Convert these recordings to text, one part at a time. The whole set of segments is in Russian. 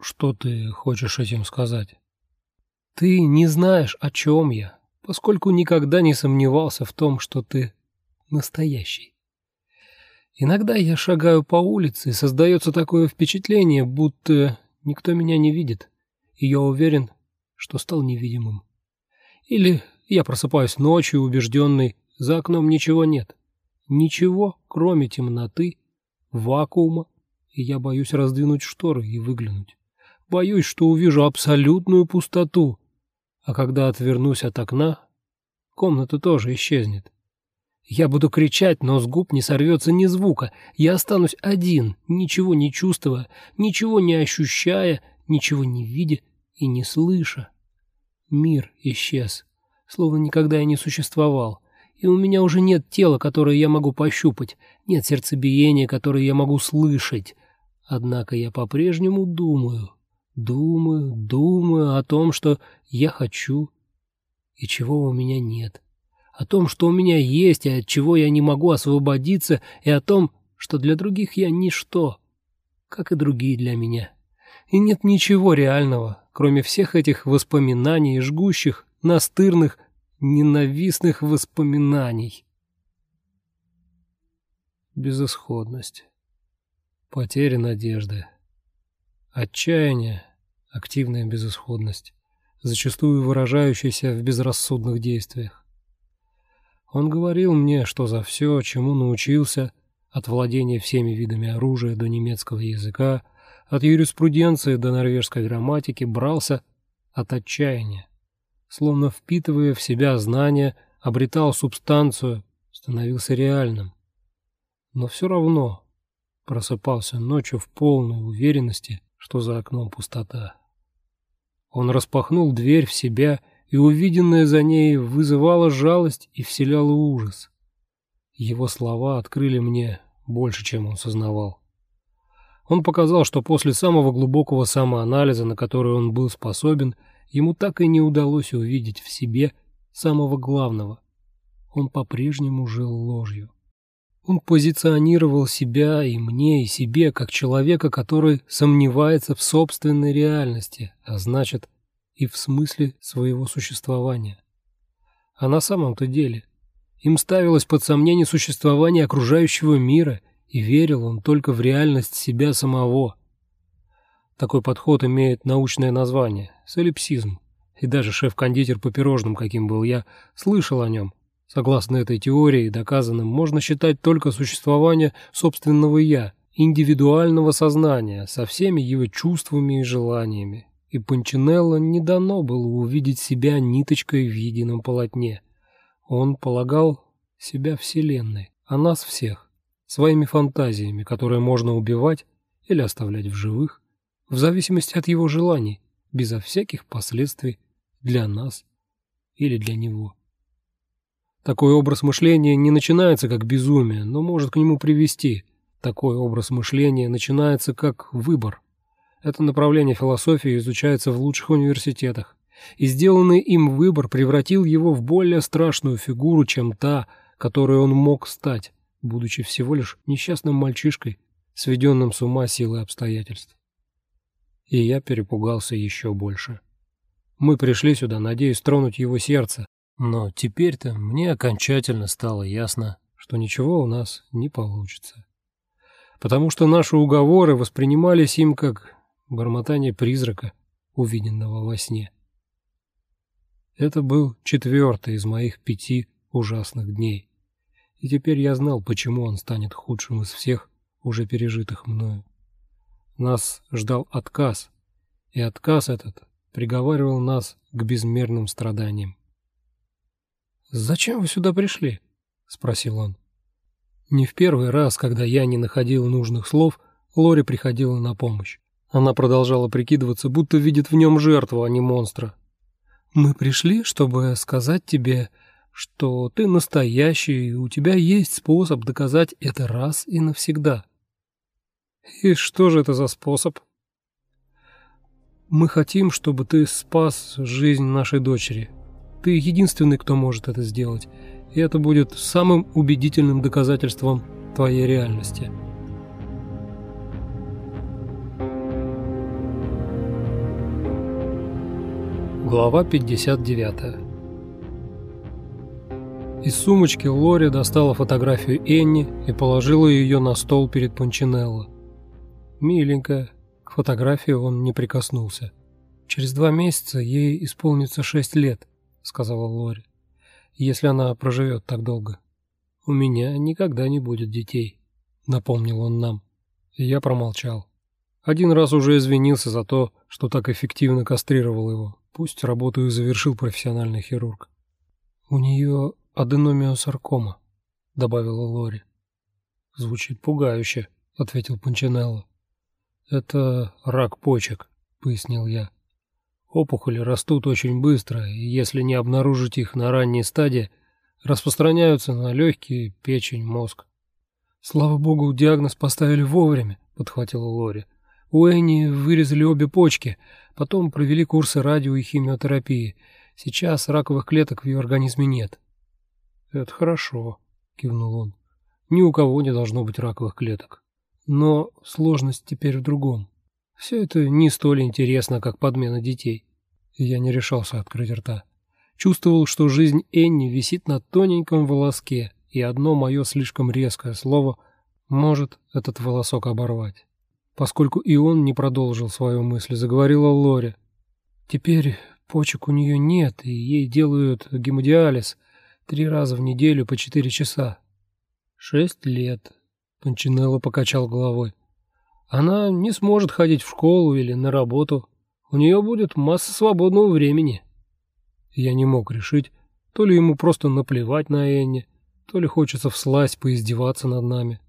Что ты хочешь этим сказать? Ты не знаешь, о чем я, поскольку никогда не сомневался в том, что ты настоящий. Иногда я шагаю по улице, и создается такое впечатление, будто никто меня не видит, и я уверен, что стал невидимым. Или я просыпаюсь ночью, убежденный, за окном ничего нет. Ничего, кроме темноты, вакуума, и я боюсь раздвинуть шторы и выглянуть. Боюсь, что увижу абсолютную пустоту, а когда отвернусь от окна, комната тоже исчезнет. Я буду кричать, но с губ не сорвется ни звука. Я останусь один, ничего не чувствуя, ничего не ощущая, ничего не видя и не слыша. Мир исчез, словно никогда и не существовал, и у меня уже нет тела, которое я могу пощупать, нет сердцебиения, которое я могу слышать. Однако я по-прежнему думаю, думаю, думаю о том, что я хочу и чего у меня нет о том, что у меня есть и от чего я не могу освободиться, и о том, что для других я ничто, как и другие для меня. И нет ничего реального, кроме всех этих воспоминаний, жгущих, настырных, ненавистных воспоминаний. Безысходность, потеря надежды, отчаяние, активная безысходность, зачастую выражающаяся в безрассудных действиях. Он говорил мне, что за все, чему научился, от владения всеми видами оружия до немецкого языка, от юриспруденции до норвежской грамматики, брался от отчаяния. Словно впитывая в себя знания, обретал субстанцию, становился реальным. Но все равно просыпался ночью в полной уверенности, что за окном пустота. Он распахнул дверь в себя и увиденное за ней вызывало жалость и вселяло ужас. Его слова открыли мне больше, чем он сознавал. Он показал, что после самого глубокого самоанализа, на который он был способен, ему так и не удалось увидеть в себе самого главного. Он по-прежнему жил ложью. Он позиционировал себя и мне, и себе как человека, который сомневается в собственной реальности, а значит, и в смысле своего существования. А на самом-то деле им ставилось под сомнение существование окружающего мира, и верил он только в реальность себя самого. Такой подход имеет научное название – солипсизм, и даже шеф-кондитер по пирожным, каким был я, слышал о нем. Согласно этой теории, доказанным можно считать только существование собственного «я», индивидуального сознания со всеми его чувствами и желаниями, и Панчинелло не дано было увидеть себя ниточкой в едином полотне. Он полагал себя Вселенной, а нас всех, своими фантазиями, которые можно убивать или оставлять в живых, в зависимости от его желаний, безо всяких последствий для нас или для него. Такой образ мышления не начинается как безумие, но может к нему привести. Такой образ мышления начинается как выбор – это направление философии изучается в лучших университетах, и сделанный им выбор превратил его в более страшную фигуру, чем та, которой он мог стать, будучи всего лишь несчастным мальчишкой, сведенным с ума силой обстоятельств. И я перепугался еще больше. Мы пришли сюда, надеясь тронуть его сердце, но теперь-то мне окончательно стало ясно, что ничего у нас не получится. Потому что наши уговоры воспринимались им как бормотание призрака, увиденного во сне. Это был четвертый из моих пяти ужасных дней, и теперь я знал, почему он станет худшим из всех, уже пережитых мною. Нас ждал отказ, и отказ этот приговаривал нас к безмерным страданиям. «Зачем вы сюда пришли?» — спросил он. Не в первый раз, когда я не находил нужных слов, Лори приходила на помощь. Она продолжала прикидываться, будто видит в нем жертву, а не монстра. «Мы пришли, чтобы сказать тебе, что ты настоящий, и у тебя есть способ доказать это раз и навсегда». «И что же это за способ?» «Мы хотим, чтобы ты спас жизнь нашей дочери. Ты единственный, кто может это сделать, и это будет самым убедительным доказательством твоей реальности». Глава 59 Из сумочки Лори достала фотографию Энни и положила ее на стол перед Панчинелло. Миленькая, к фотографии он не прикоснулся. «Через два месяца ей исполнится шесть лет», — сказала Лори, — «если она проживет так долго. У меня никогда не будет детей», — напомнил он нам. И я промолчал. Один раз уже извинился за то, что так эффективно кастрировал его. Пусть работу и завершил профессиональный хирург. У нее аденомиосаркома, добавила Лори. Звучит пугающе, ответил Панчинелло. Это рак почек, пояснил я. Опухоли растут очень быстро, и если не обнаружить их на ранней стадии, распространяются на легкие, печень, мозг. Слава богу, диагноз поставили вовремя, подхватила Лори. У Энни вырезали обе почки, потом провели курсы радио и химиотерапии. Сейчас раковых клеток в ее организме нет. Это хорошо, кивнул он. Ни у кого не должно быть раковых клеток. Но сложность теперь в другом. Все это не столь интересно, как подмена детей. Я не решался открыть рта. Чувствовал, что жизнь Энни висит на тоненьком волоске, и одно мое слишком резкое слово может этот волосок оборвать. Поскольку и он не продолжил свою мысль, заговорила Лори. Теперь почек у нее нет, и ей делают гемодиализ три раза в неделю по четыре часа. Шесть лет. Панчинелло покачал головой. Она не сможет ходить в школу или на работу. У нее будет масса свободного времени. Я не мог решить, то ли ему просто наплевать на Энни, то ли хочется всласть поиздеваться над нами.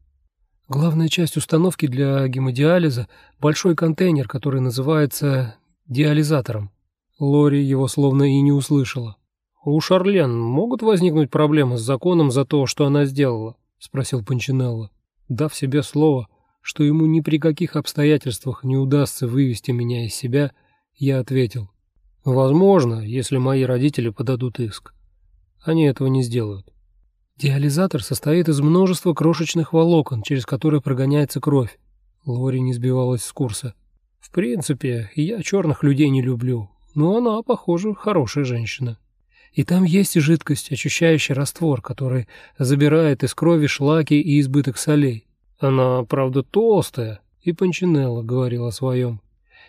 Главная часть установки для гемодиализа – большой контейнер, который называется диализатором. Лори его словно и не услышала. «У Шарлен могут возникнуть проблемы с законом за то, что она сделала?» – спросил Панчинелло, дав себе слово, что ему ни при каких обстоятельствах не удастся вывести меня из себя, я ответил. «Возможно, если мои родители подадут иск. Они этого не сделают». Диализатор состоит из множества крошечных волокон, через которые прогоняется кровь. Лори не сбивалась с курса. В принципе, я черных людей не люблю, но она, похоже, хорошая женщина. И там есть жидкость, очищающий раствор, который забирает из крови шлаки и избыток солей. Она, правда, толстая, и Панчинелло говорил о своем.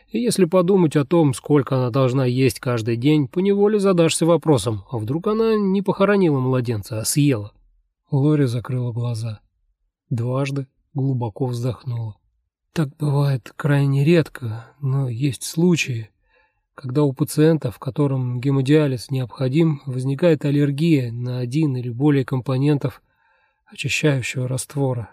И если подумать о том, сколько она должна есть каждый день, поневоле задашься вопросом, а вдруг она не похоронила младенца, а съела? Лори закрыла глаза. Дважды глубоко вздохнула. Так бывает крайне редко, но есть случаи, когда у пациентов, которым гемодиализ необходим, возникает аллергия на один или более компонентов очищающего раствора.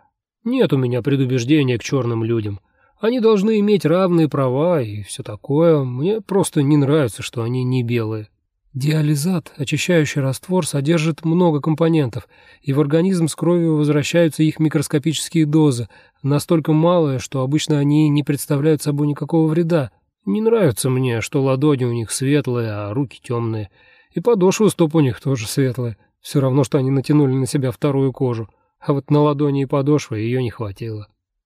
Нет у меня предубеждения к черным людям. Они должны иметь равные права и все такое. Мне просто не нравится, что они не белые. Диализат, очищающий раствор, содержит много компонентов, и в организм с кровью возвращаются их микроскопические дозы, настолько малые, что обычно они не представляют собой никакого вреда. Не нравится мне, что ладони у них светлые, а руки темные. И подошвы стоп у них тоже светлые. Все равно, что они натянули на себя вторую кожу. А вот на ладони и подошвы ее не хватило.